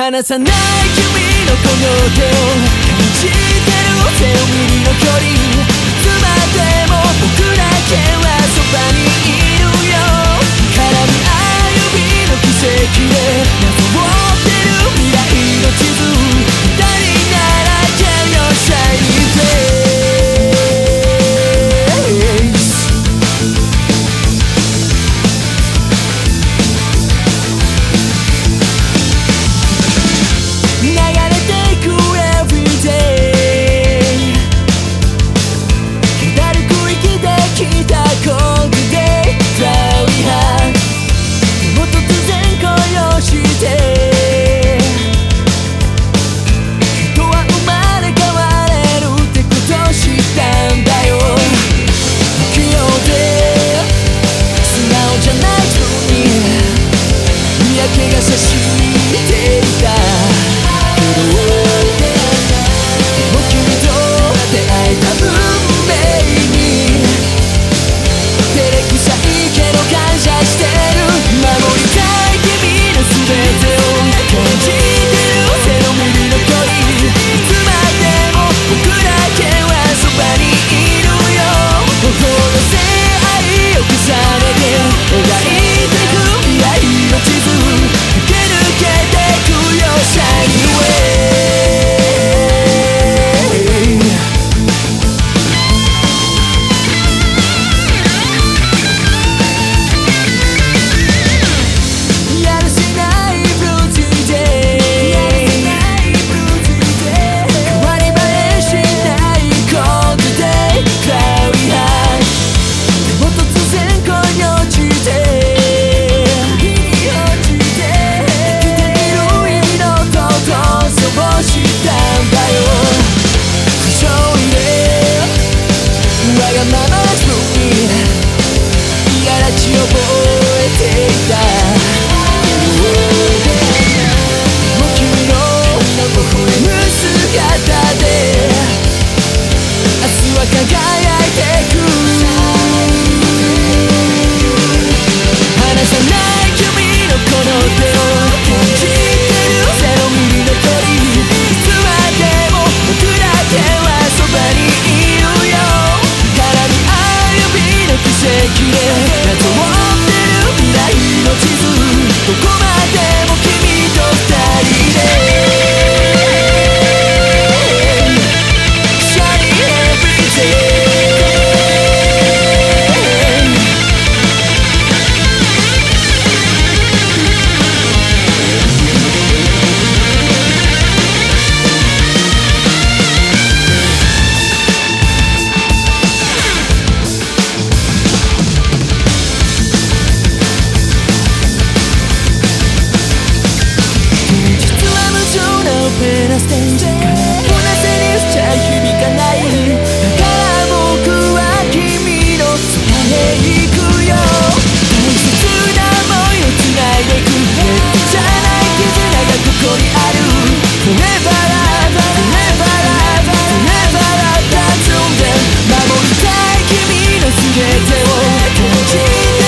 離さない君のこの手を感じてるお手を右の距離。てを閉じて